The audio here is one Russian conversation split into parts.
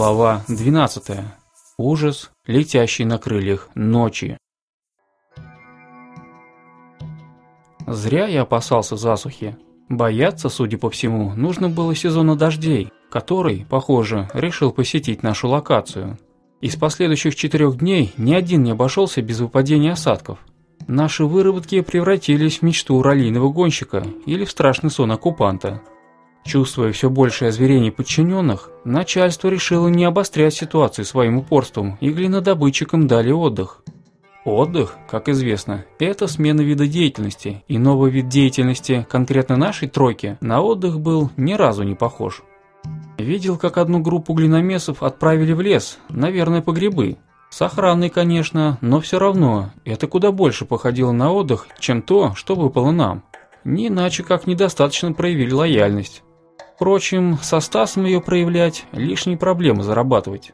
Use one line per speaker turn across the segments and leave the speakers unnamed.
Глава 12. Ужас, летящий на крыльях ночи. Зря я опасался засухи. Бояться, судя по всему, нужно было сезона дождей, который, похоже, решил посетить нашу локацию. Из последующих четырех дней ни один не обошелся без выпадения осадков. Наши выработки превратились в мечту ралийного гонщика или в страшный сон оккупанта – Чувствуя все большее озверение подчиненных, начальство решило не обострять ситуацию своим упорством и глинодобытчикам дали отдых. Отдых, как известно, это смена вида деятельности, и новый вид деятельности конкретно нашей тройки на отдых был ни разу не похож. Видел, как одну группу глиномесов отправили в лес, наверное, по грибы. С охраной, конечно, но все равно, это куда больше походило на отдых, чем то, что выпало нам. Не иначе, как недостаточно проявили лояльность. Впрочем, со Стасом ее проявлять – лишние проблемы зарабатывать.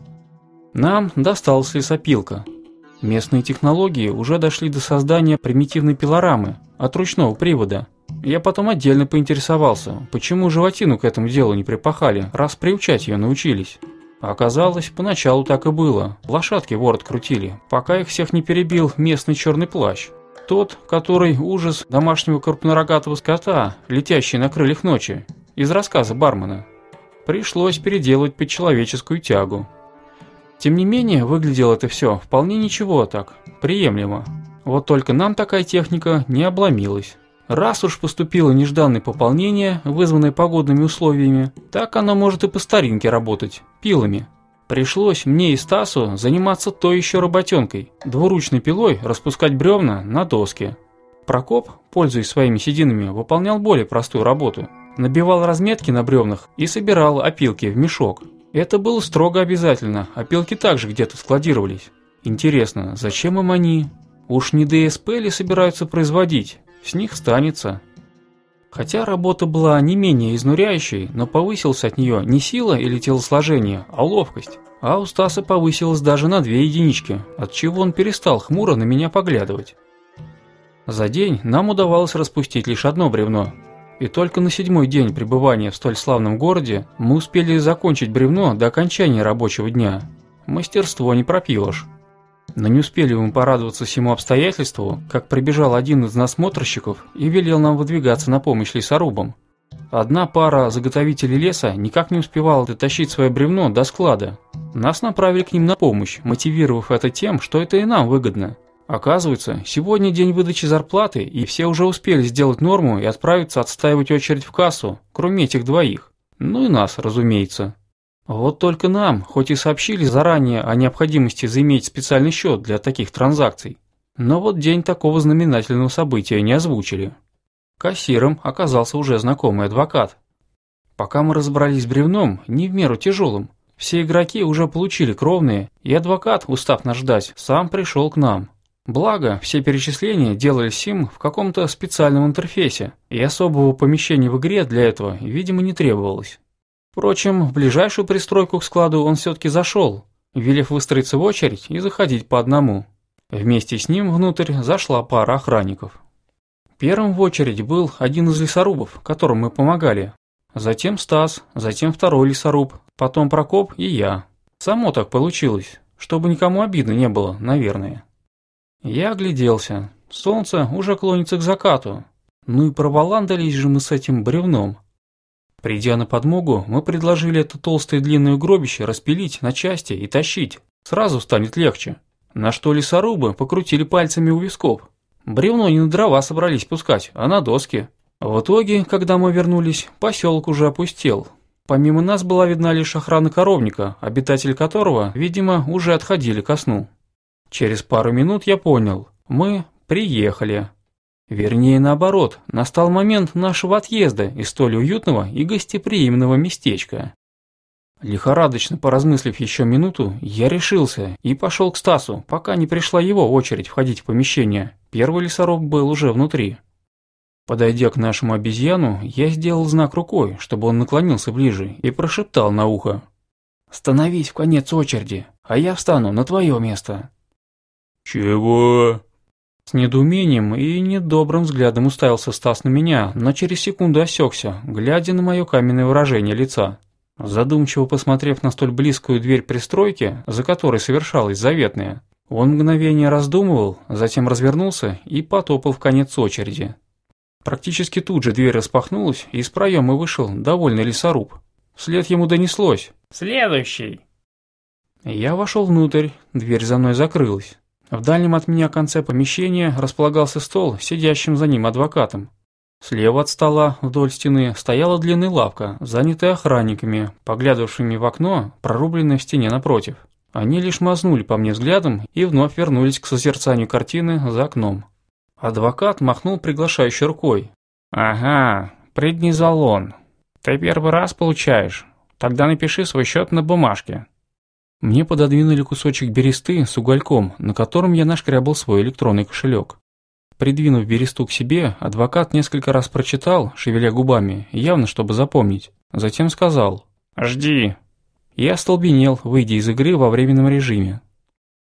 Нам досталась лесопилка. Местные технологии уже дошли до создания примитивной пилорамы от ручного привода. Я потом отдельно поинтересовался, почему животину к этому делу не припахали, раз приучать ее научились. Оказалось, поначалу так и было. Лошадки ворот крутили, пока их всех не перебил местный черный плащ. Тот, который ужас домашнего крупнорогатого скота, летящий на крыльях ночи, из рассказа бармена, пришлось переделывать под человеческую тягу. Тем не менее, выглядело это все вполне ничего так, приемлемо. Вот только нам такая техника не обломилась. Раз уж поступило нежданное пополнение, вызванное погодными условиями, так оно может и по старинке работать, пилами. Пришлось мне и Стасу заниматься той еще работенкой, двуручной пилой распускать бревна на доске. Прокоп, пользуясь своими сединами, выполнял более простую работу набивал разметки на бревнах и собирал опилки в мешок. Это было строго обязательно, опилки также где-то складировались. Интересно, зачем им они? Уж не ДСП ли собираются производить? С них станется. Хотя работа была не менее изнуряющей, но повысился от нее не сила или телосложение, а ловкость. А у Стаса повысилась даже на две единички, от чего он перестал хмуро на меня поглядывать. За день нам удавалось распустить лишь одно бревно, и только на седьмой день пребывания в столь славном городе мы успели закончить бревно до окончания рабочего дня. Мастерство не пропилишь. Но не успели мы порадоваться всему обстоятельству, как прибежал один из насмотрщиков и велел нам выдвигаться на помощь лесорубам. Одна пара заготовителей леса никак не успевала дотащить свое бревно до склада. Нас направили к ним на помощь, мотивировав это тем, что это и нам выгодно. Оказывается, сегодня день выдачи зарплаты, и все уже успели сделать норму и отправиться отстаивать очередь в кассу, кроме этих двоих. Ну и нас, разумеется. Вот только нам, хоть и сообщили заранее о необходимости заиметь специальный счет для таких транзакций, но вот день такого знаменательного события не озвучили. Кассиром оказался уже знакомый адвокат. Пока мы разобрались с бревном, не в меру тяжелым, все игроки уже получили кровные, и адвокат, устав нас ждать, сам пришел к нам. Благо, все перечисления делались им в каком-то специальном интерфейсе, и особого помещения в игре для этого, видимо, не требовалось. Впрочем, в ближайшую пристройку к складу он все-таки зашел, велев выстроиться в очередь и заходить по одному. Вместе с ним внутрь зашла пара охранников. Первым в очередь был один из лесорубов, которым мы помогали. Затем Стас, затем второй лесоруб, потом Прокоп и я. Само так получилось, чтобы никому обидно не было, наверное. Я огляделся. Солнце уже клонится к закату. Ну и проваландались же мы с этим бревном. Придя на подмогу, мы предложили это толстое длинное гробище распилить на части и тащить. Сразу станет легче. На что лесорубы покрутили пальцами у висков. Бревно не на дрова собрались пускать, а на доски. В итоге, когда мы вернулись, поселок уже опустел. Помимо нас была видна лишь охрана коровника, обитатели которого, видимо, уже отходили ко сну. Через пару минут я понял, мы приехали. Вернее, наоборот, настал момент нашего отъезда из столь уютного и гостеприимного местечка. Лихорадочно поразмыслив еще минуту, я решился и пошел к Стасу, пока не пришла его очередь входить в помещение. Первый лесоруб был уже внутри. Подойдя к нашему обезьяну, я сделал знак рукой, чтобы он наклонился ближе, и прошептал на ухо. «Становись в конец очереди, а я встану на твое место».
«Чего?»
С недоумением и недобрым взглядом уставился Стас на меня, но через секунду осекся, глядя на мое каменное выражение лица. Задумчиво посмотрев на столь близкую дверь пристройки, за которой совершалось заветное, он мгновение раздумывал, затем развернулся и потопал в конец очереди. Практически тут же дверь распахнулась, и из проема вышел довольный лесоруб. Вслед ему донеслось
«Следующий!».
Я вошел внутрь, дверь за мной закрылась. В дальнем от меня конце помещения располагался стол, сидящим за ним адвокатом. Слева от стола, вдоль стены, стояла длинная лавка, занятая охранниками, поглядывавшими в окно, прорубленное в стене напротив. Они лишь мазнули по мне взглядом и вновь вернулись к созерцанию картины за окном. Адвокат махнул приглашающей рукой.
«Ага, преднизолон. Ты первый раз получаешь. Тогда напиши свой счет на бумажке.
Мне пододвинули кусочек бересты с угольком, на котором я нашкрябал свой электронный кошелек. Придвинув бересту к себе, адвокат несколько раз прочитал, шевеля губами, явно чтобы запомнить. Затем сказал
«Жди».
Я остолбенел, выйдя из игры во временном режиме.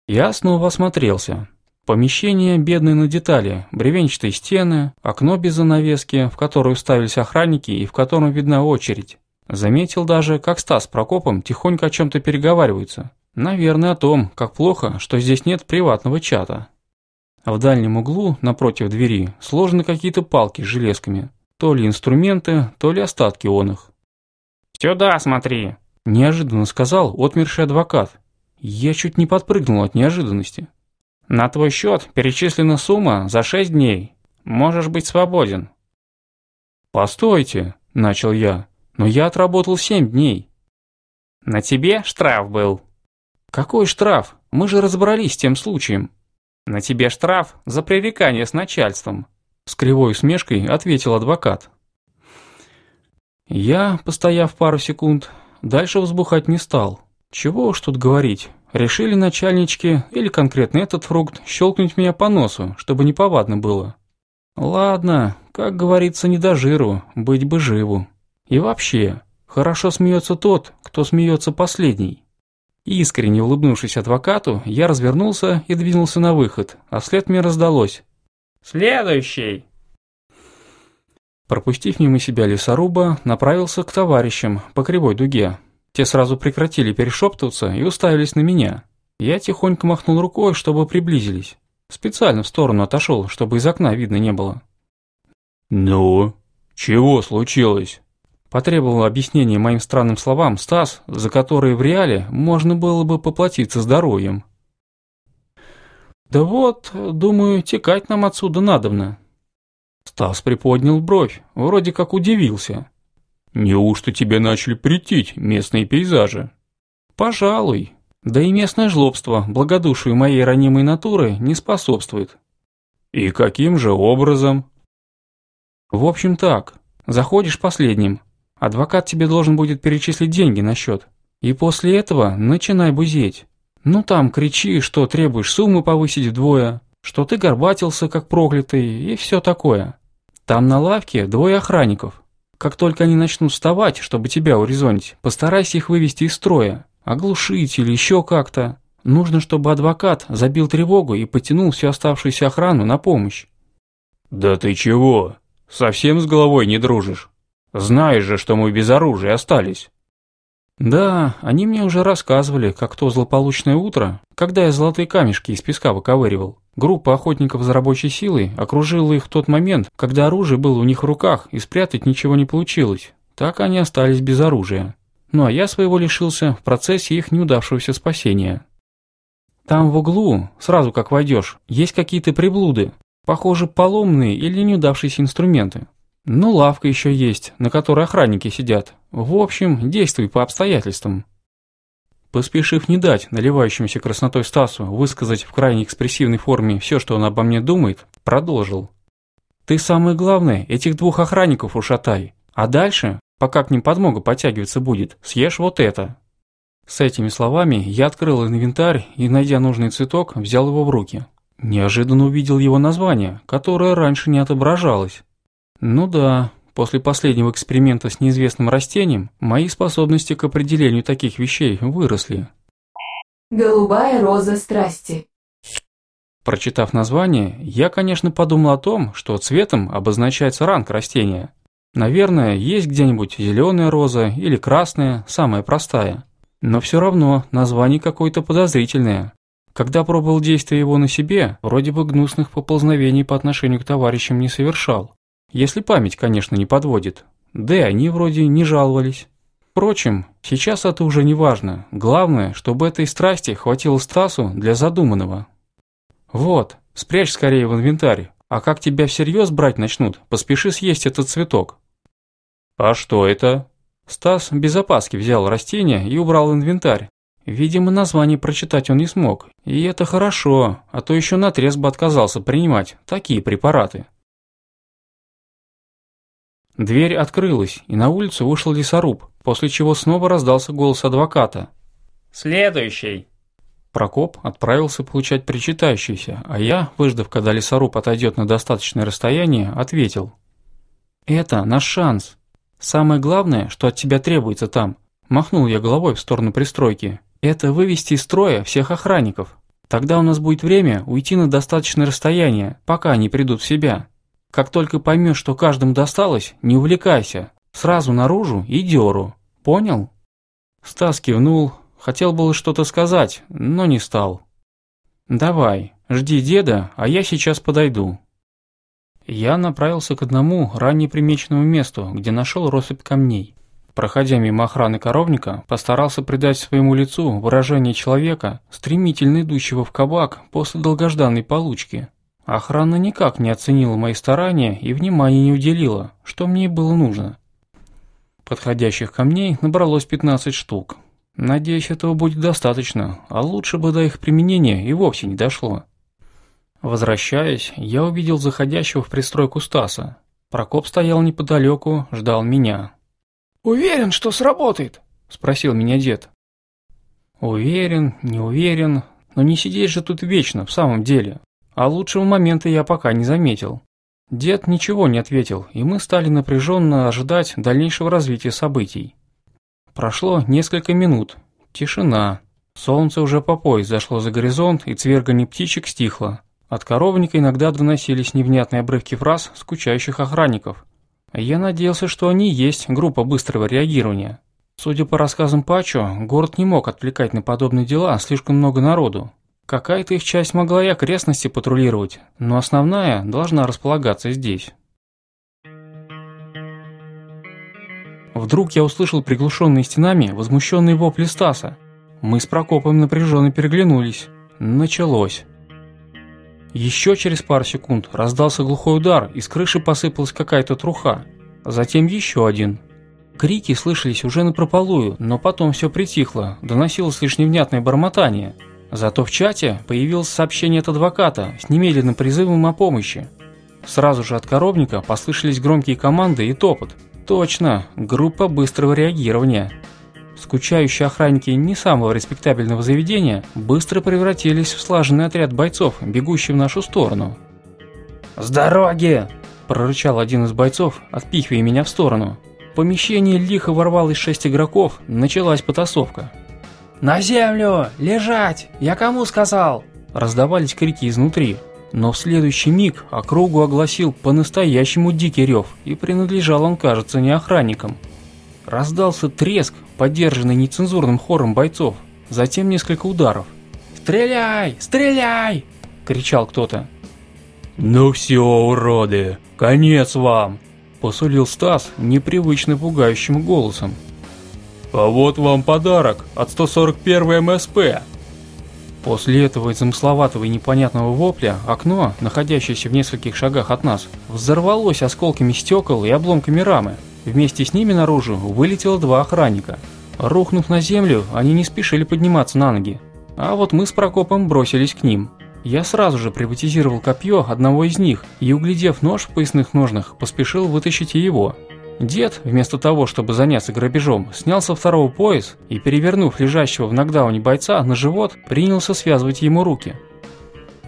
Я снова осмотрелся. Помещение бедное на детали, бревенчатые стены, окно без занавески, в которую уставились охранники и в котором видна очередь. Заметил даже, как Стас с Прокопом тихонько о чем-то переговариваются. Наверное, о том, как плохо, что здесь нет приватного чата. А в дальнем углу, напротив двери, сложены какие-то палки с железками. То ли инструменты, то ли остатки он их.
«Сюда смотри!»
– неожиданно сказал отмерший адвокат. Я чуть не подпрыгнул от неожиданности.
«На твой счет перечислена сумма за шесть дней. Можешь быть свободен».
«Постойте!» – начал я. Но я отработал семь дней.
На тебе штраф был.
Какой штраф? Мы же разобрались с тем случаем.
На тебе штраф за пререкание с начальством.
С кривой усмешкой ответил адвокат. Я, постояв пару секунд, дальше взбухать не стал. Чего уж тут говорить. Решили начальнички или конкретно этот фрукт щелкнуть меня по носу, чтобы неповадно было. Ладно, как говорится, не до жиру, быть бы живу. И вообще, хорошо смеется тот, кто смеется последний. Искренне улыбнувшись адвокату, я развернулся и двинулся на выход, а вслед мне раздалось.
«Следующий!»
Пропустив мимо себя лесоруба, направился к товарищам по кривой дуге. Те сразу прекратили перешептываться и уставились на меня. Я тихонько махнул рукой, чтобы приблизились. Специально в сторону отошел, чтобы из окна видно не было.
«Ну, чего случилось?»
Потребовал объяснения моим странным словам Стас, за которые в реале можно было бы поплатиться здоровьем. «Да вот, думаю, текать нам отсюда надобно». Стас приподнял бровь, вроде как удивился.
«Неужто тебе начали претить местные пейзажи?»
«Пожалуй. Да и местное жлобство благодушию моей ранимой натуры не способствует».
«И каким же образом?»
«В общем так. Заходишь последним, Адвокат тебе должен будет перечислить деньги на счет. И после этого начинай бузеть. Ну там кричи, что требуешь сумму повысить вдвое, что ты горбатился, как проклятый, и все такое. Там на лавке двое охранников. Как только они начнут вставать, чтобы тебя урезонить, постарайся их вывести из строя, оглушить или еще как-то. Нужно, чтобы адвокат забил тревогу и потянул всю оставшуюся охрану на помощь.
«Да ты чего? Совсем с головой не дружишь?» Знаешь же, что мы без оружия остались».
«Да, они мне уже рассказывали, как то злополучное утро, когда я золотые камешки из песка выковыривал. Группа охотников за рабочей силой окружила их в тот момент, когда оружие было у них в руках, и спрятать ничего не получилось. Так они остались без оружия. Ну а я своего лишился в процессе их неудавшегося спасения. Там в углу, сразу как войдешь, есть какие-то приблуды, похоже, поломные или неудавшиеся инструменты. Ну, лавка еще есть, на которой охранники сидят. В общем, действуй по обстоятельствам». Поспешив не дать наливающемуся краснотой Стасу высказать в крайне экспрессивной форме все, что он обо мне думает, продолжил. «Ты самое главное, этих двух охранников ушатай, а дальше, пока к ним подмога подтягиваться будет, съешь вот это». С этими словами я открыл инвентарь и, найдя нужный цветок, взял его в руки. Неожиданно увидел его название, которое раньше не отображалось. Ну да, после последнего эксперимента с неизвестным растением мои способности к определению таких вещей выросли.
Голубая роза страсти.
Прочитав название, я, конечно, подумал о том, что цветом обозначается ранг растения. Наверное, есть где-нибудь зеленая роза или красная, самая простая. Но все равно название какое-то подозрительное. Когда пробовал действие его на себе, вроде бы гнусных поползновений по отношению к товарищам не совершал. Если память, конечно, не подводит. Да и они вроде не жаловались. Впрочем, сейчас это уже не важно. Главное, чтобы этой страсти хватило Стасу для задуманного. Вот, спрячь скорее в инвентарь, а как тебя всерьез брать начнут, поспеши съесть этот цветок.
А что это?
Стас без опаски взял растение и убрал инвентарь. Видимо, название прочитать он не смог. И это хорошо, а то еще наотрез бы отказался принимать такие препараты. Дверь открылась, и на улицу вышел лесоруб, после чего снова раздался голос адвоката.
«Следующий!»
Прокоп отправился получать причитающийся, а я, выждав, когда лесоруб отойдет на достаточное расстояние, ответил. «Это наш шанс. Самое главное, что от тебя требуется там», махнул я головой в сторону пристройки, «это вывести из строя всех охранников. Тогда у нас будет время уйти на достаточное расстояние, пока они придут в себя. Как только поймешь, что каждому досталось, не увлекайся. Сразу наружу и дёру. Понял?» Стас кивнул, хотел было что-то сказать, но не стал. «Давай, жди деда, а я сейчас подойду». Я направился к одному ранее примеченному месту, где нашел россыпь камней. Проходя мимо охраны коровника, постарался придать своему лицу выражение человека, стремительно идущего в кабак после долгожданной получки. Охрана никак не оценила мои старания и внимания не уделила, что мне и было нужно. Подходящих камней набралось 15 штук. Надеюсь, этого будет достаточно, а лучше бы до их применения и вовсе не дошло. Возвращаясь, я увидел заходящего в пристройку Стаса. Прокоп стоял неподалеку, ждал меня.
«Уверен, что сработает?» – спросил меня дед.
«Уверен, не уверен, но не сидеть же тут вечно, в самом деле. А лучшего момента я пока не заметил. Дед ничего не ответил, и мы стали напряженно ожидать дальнейшего развития событий. Прошло несколько минут. Тишина. Солнце уже по пояс зашло за горизонт, и цвергание птичек стихло. От коровника иногда доносились невнятные обрывки фраз скучающих охранников. Я надеялся, что они есть группа быстрого реагирования. Судя по рассказам Пачо, город не мог отвлекать на подобные дела слишком много народу. Какая-то их часть могла и окрестности патрулировать, но основная должна располагаться здесь. Вдруг я услышал приглушенные стенами возмущенные вопли Стаса. Мы с Прокопом напряженно переглянулись. Началось. Еще через пару секунд раздался глухой удар, из крыши посыпалась какая-то труха. Затем еще один. Крики слышались уже напропалую, но потом все притихло, доносилось лишь невнятное бормотание – Зато в чате появилось сообщение от адвоката с немедленным призывом о помощи. Сразу же от коробника послышались громкие команды и топот. Точно, группа быстрого реагирования. Скучающие охранники не самого респектабельного заведения быстро превратились в слаженный отряд бойцов, бегущий в нашу сторону.
«С дороги!»
– прорычал один из бойцов, отпихивая меня в сторону. В помещение лихо ворвалось шесть игроков, началась потасовка.
«На землю! Лежать! Я кому сказал?»
Раздавались крики изнутри, но в следующий миг округу огласил по-настоящему дикий рев, и принадлежал он, кажется, не охранникам. Раздался треск, поддержанный нецензурным хором бойцов, затем несколько ударов.
«Стреляй! Стреляй!» – кричал кто-то.
«Ну все, уроды, конец вам!»
– посулил Стас непривычно пугающим голосом.
А вот вам подарок от 141 МСП.
Эм После этого замысловатого и непонятного вопля окно, находящееся в нескольких шагах от нас, взорвалось осколками стекол и обломками рамы. Вместе с ними наружу вылетело два охранника. Рухнув на землю, они не спешили подниматься на ноги. А вот мы с Прокопом бросились к ним. Я сразу же приватизировал копье одного из них и, углядев нож в поясных ножнах, поспешил вытащить и его. Дед, вместо того, чтобы заняться грабежом, снял со второго пояс и, перевернув лежащего в нокдауне бойца на живот, принялся связывать ему руки.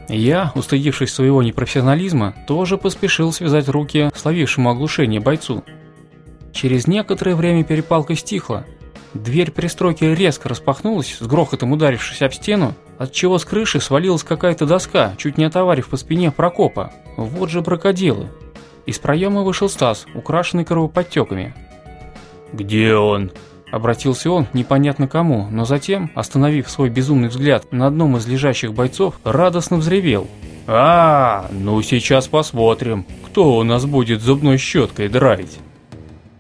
Я, устыдившись своего непрофессионализма, тоже поспешил связать руки словившему оглушение бойцу. Через некоторое время перепалка стихла. Дверь пристройки резко распахнулась, с грохотом ударившись об стену, отчего с крыши свалилась какая-то доска, чуть не отоварив по спине Прокопа. Вот же бракоделы! Из проема вышел Стас, украшенный кровоподтеками.
«Где он?»
Обратился он непонятно кому, но затем, остановив свой безумный взгляд на одном из лежащих бойцов, радостно взревел.
«А, ну сейчас посмотрим, кто у нас будет зубной щеткой драить».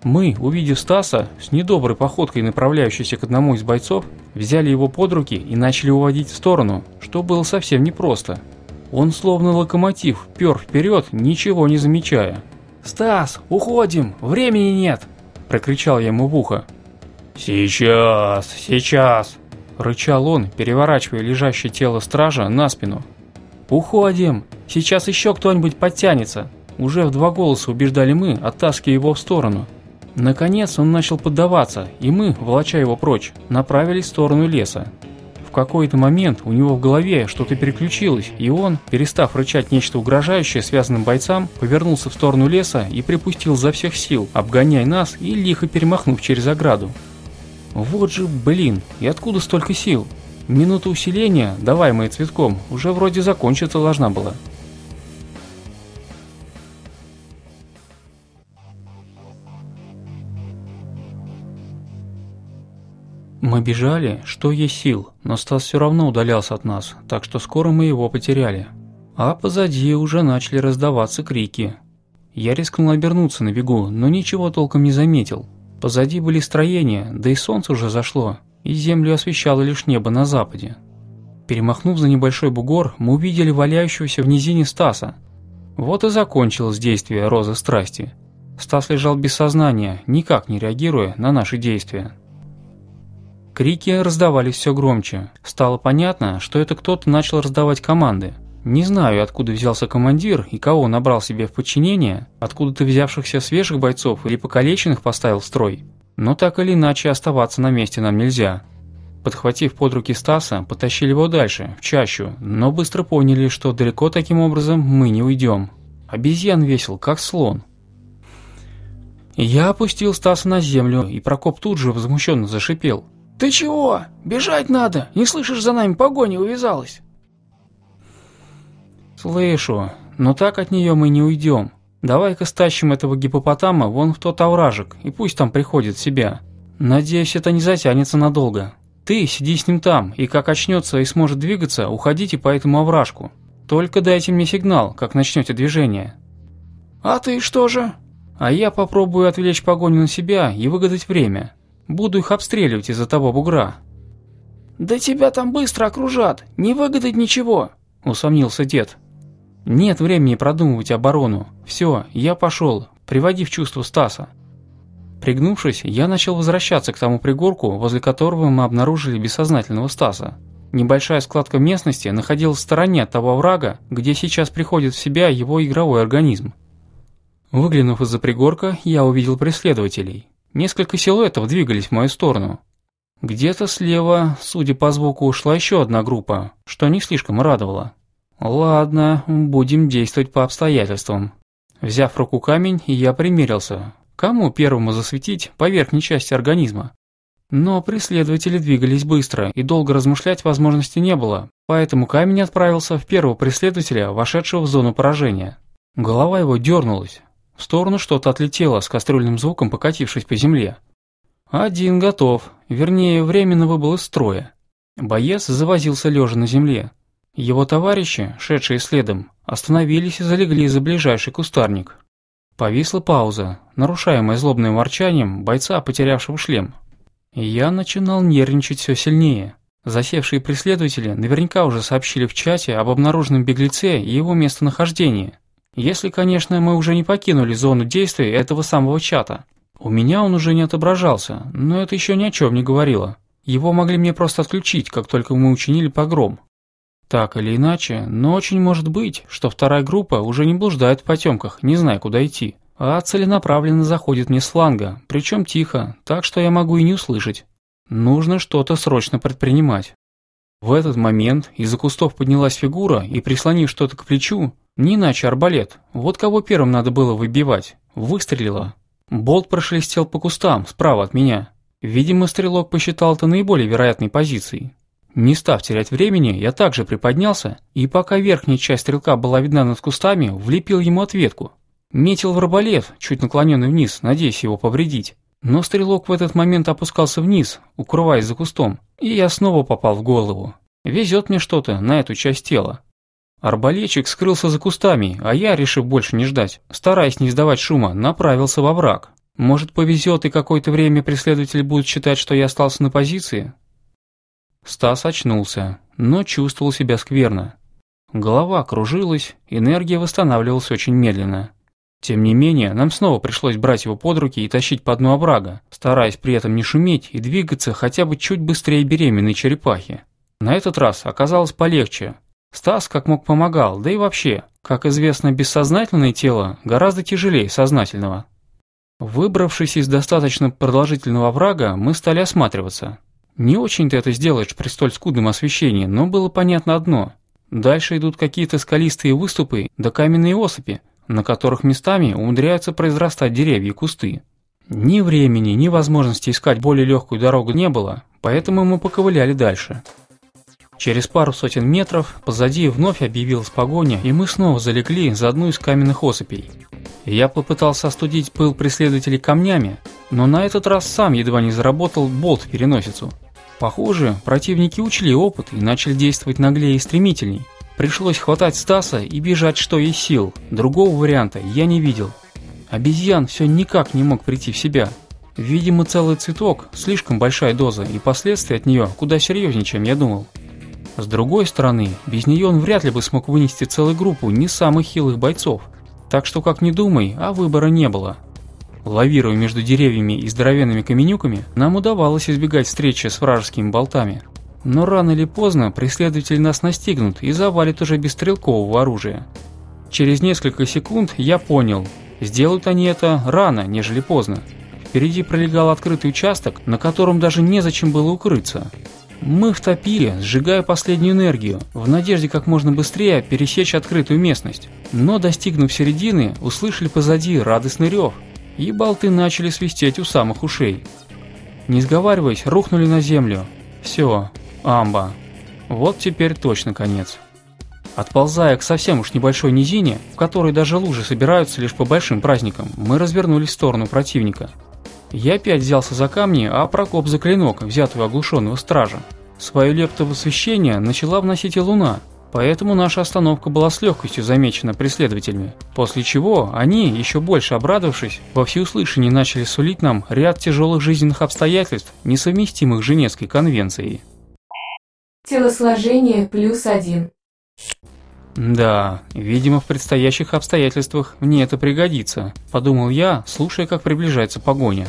Мы, увидев Стаса, с недоброй походкой направляющейся к одному из бойцов, взяли его под руки и начали уводить в сторону, что было совсем непросто. Он словно локомотив, пер вперед, ничего не замечая. «Стас, уходим! Времени нет!» – прокричал ему в ухо.
«Сейчас, сейчас!»
– рычал он, переворачивая лежащее тело стража на спину. «Уходим! Сейчас еще кто-нибудь подтянется!» Уже в два голоса убеждали мы, оттаскивая его в сторону. Наконец он начал поддаваться, и мы, волоча его прочь, направились в сторону леса какой-то момент у него в голове что-то переключилось, и он, перестав рычать нечто угрожающее связанным бойцам, повернулся в сторону леса и припустил за всех сил, обгоняя нас и лихо перемахнув через ограду. Вот же блин, и откуда столько сил? Минута усиления, даваемая цветком, уже вроде закончиться должна была. Мы бежали, что есть сил, но Стас все равно удалялся от нас, так что скоро мы его потеряли. А позади уже начали раздаваться крики. Я рискнул обернуться на бегу, но ничего толком не заметил. Позади были строения, да и солнце уже зашло, и землю освещало лишь небо на западе. Перемахнув за небольшой бугор, мы увидели валяющегося в низине Стаса. Вот и закончилось действие розы страсти. Стас лежал без сознания, никак не реагируя на наши действия. Крики раздавались все громче. Стало понятно, что это кто-то начал раздавать команды. Не знаю, откуда взялся командир и кого набрал себе в подчинение, откуда-то взявшихся свежих бойцов или покалеченных поставил в строй. Но так или иначе оставаться на месте нам нельзя. Подхватив под руки Стаса, потащили его дальше, в чащу, но быстро поняли, что далеко таким образом мы не уйдем. Обезьян весил, как слон. Я опустил Стаса на землю, и Прокоп тут же возмущенно зашипел – «Ты чего? Бежать надо! Не слышишь, за нами погоня увязалась!» «Слышу, но так от нее мы не уйдем. Давай-ка стащим этого гипопотама вон в тот овражек, и пусть там приходит себя. Надеюсь, это не затянется надолго. Ты сиди с ним там, и как очнется и сможет двигаться, уходите по этому овражку. Только дайте мне сигнал, как начнете движение». «А ты что же?» «А я попробую отвлечь погоню на себя и выгадать время. Буду их обстреливать из-за того бугра». «Да тебя там быстро окружат, не выгодит ничего», – усомнился дед. «Нет времени продумывать оборону. Все, я пошел, приводи в чувство Стаса». Пригнувшись, я начал возвращаться к тому пригорку, возле которого мы обнаружили бессознательного Стаса. Небольшая складка местности находилась в стороне от того врага, где сейчас приходит в себя его игровой организм. Выглянув из-за пригорка, я увидел преследователей. Несколько силуэтов двигались в мою сторону. Где-то слева, судя по звуку, ушла еще одна группа, что не слишком радовало. Ладно, будем действовать по обстоятельствам. Взяв в руку камень, я примерился, кому первому засветить по верхней части организма. Но преследователи двигались быстро, и долго размышлять возможности не было, поэтому камень отправился в первого преследователя, вошедшего в зону поражения. Голова его дернулась, в сторону что-то отлетело, с кастрюльным звуком покатившись по земле. Один готов, вернее, временно выбыл из строя. Боец завозился лежа на земле. Его товарищи, шедшие следом, остановились и залегли за ближайший кустарник. Повисла пауза, нарушаемая злобным ворчанием бойца, потерявшего шлем. Я начинал нервничать все сильнее. Засевшие преследователи наверняка уже сообщили в чате об обнаруженном беглеце и его местонахождении. Если, конечно, мы уже не покинули зону действия этого самого чата. У меня он уже не отображался, но это еще ни о чем не говорило. Его могли мне просто отключить, как только мы учинили погром. Так или иначе, но очень может быть, что вторая группа уже не блуждает в потемках, не зная, куда идти, а целенаправленно заходит мне с фланга, причем тихо, так что я могу и не услышать. Нужно что-то срочно предпринимать. В этот момент из-за кустов поднялась фигура и, прислонив что-то к плечу, не иначе арбалет, вот кого первым надо было выбивать, выстрелила. Болт прошелестел по кустам, справа от меня. Видимо, стрелок посчитал это наиболее вероятной позицией. Не став терять времени, я также приподнялся, и пока верхняя часть стрелка была видна над кустами, влепил ему ответку. Метил в арбалет, чуть наклоненный вниз, надеясь его повредить. Но стрелок в этот момент опускался вниз, укрываясь за кустом, и я снова попал в голову. Везет мне что-то на эту часть тела. Арбалетчик скрылся за кустами, а я, решив больше не ждать, стараясь не издавать шума, направился во враг. Может, повезет, и какое-то время преследователь будет считать, что я остался на позиции? Стас очнулся, но чувствовал себя скверно. Голова кружилась, энергия восстанавливалась очень медленно. Тем не менее, нам снова пришлось брать его под руки и тащить по дну оврага, стараясь при этом не шуметь и двигаться хотя бы чуть быстрее беременной черепахи. На этот раз оказалось полегче. Стас как мог помогал, да и вообще, как известно, бессознательное тело гораздо тяжелее сознательного. Выбравшись из достаточно продолжительного врага, мы стали осматриваться. Не очень ты это сделаешь при столь скудном освещении, но было понятно одно. Дальше идут какие-то скалистые выступы да каменные осыпи – на которых местами умудряются произрастать деревья и кусты. Ни времени, ни возможности искать более легкую дорогу не было, поэтому мы поковыляли дальше. Через пару сотен метров позади вновь объявилась погоня, и мы снова залегли за одну из каменных осыпей. Я попытался остудить пыл преследователей камнями, но на этот раз сам едва не заработал болт в переносицу. Похоже, противники учли опыт и начали действовать наглее и стремительней. Пришлось хватать Стаса и бежать что есть сил, другого варианта я не видел. Обезьян все никак не мог прийти в себя. Видимо, целый цветок, слишком большая доза, и последствия от нее куда серьезнее, чем я думал. С другой стороны, без нее он вряд ли бы смог вынести целую группу не самых хилых бойцов. Так что, как ни думай, а выбора не было. Лавируя между деревьями и здоровенными каменюками, нам удавалось избегать встречи с вражескими болтами. Но рано или поздно преследователи нас настигнут и завалит уже без стрелкового оружия. Через несколько секунд я понял, сделают они это рано, нежели поздно. Впереди пролегал открытый участок, на котором даже незачем было укрыться. Мы втопили, сжигая последнюю энергию, в надежде как можно быстрее пересечь открытую местность. Но достигнув середины, услышали позади радостный рев, и болты начали свистеть у самых ушей. Не сговариваясь, рухнули на землю. Все, Амба. Вот теперь точно конец. Отползая к совсем уж небольшой низине, в которой даже лужи собираются лишь по большим праздникам, мы развернулись в сторону противника. Я опять взялся за камни, а Прокоп за клинок, взятого оглушенного стража. Свою лепту в освещение начала вносить и луна, поэтому наша остановка была с легкостью замечена преследователями, после чего они, еще больше обрадовавшись, во всеуслышание начали сулить нам ряд тяжелых жизненных обстоятельств, несовместимых с Женевской конвенцией.
Телосложение плюс один.
«Да, видимо, в предстоящих обстоятельствах мне это пригодится», – подумал я, слушая, как приближается погоня.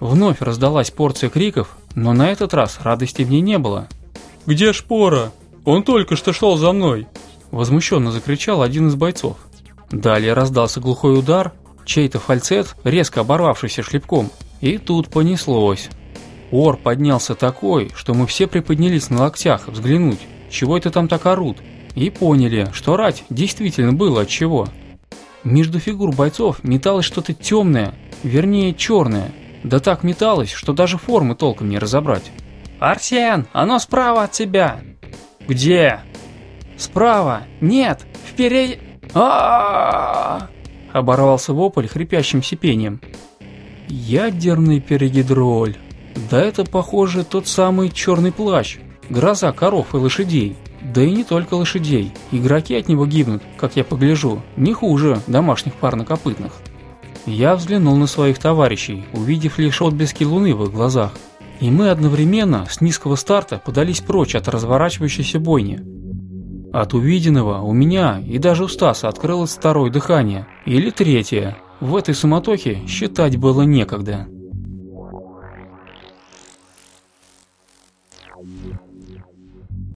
Вновь раздалась порция криков, но на этот раз радости в ней не было.
«Где Шпора? Он только что шел за мной!»
– возмущенно закричал один из бойцов. Далее раздался глухой удар, чей-то фальцет, резко оборвавшийся шлепком, и тут понеслось. Ор поднялся такой, что мы все приподнялись на локтях взглянуть, чего это там так орут, и поняли, что рать действительно было от чего. Между фигур бойцов металось что-то темное, вернее черное, да так металось, что даже формы толком не разобрать. «Арсен, оно справа от тебя!» «Где?» «Справа! Нет! Впереди!» а оборвался вопль хрипящим сипением. «Ядерный перегидроль!» Да это, похоже, тот самый черный плащ, гроза коров и лошадей. Да и не только лошадей, игроки от него гибнут, как я погляжу, не хуже домашних парнокопытных. Я взглянул на своих товарищей, увидев лишь отблески луны в их глазах. И мы одновременно с низкого старта подались прочь от разворачивающейся бойни. От увиденного у меня и даже у Стаса открылось второе дыхание, или третье. В этой суматохе считать было некогда.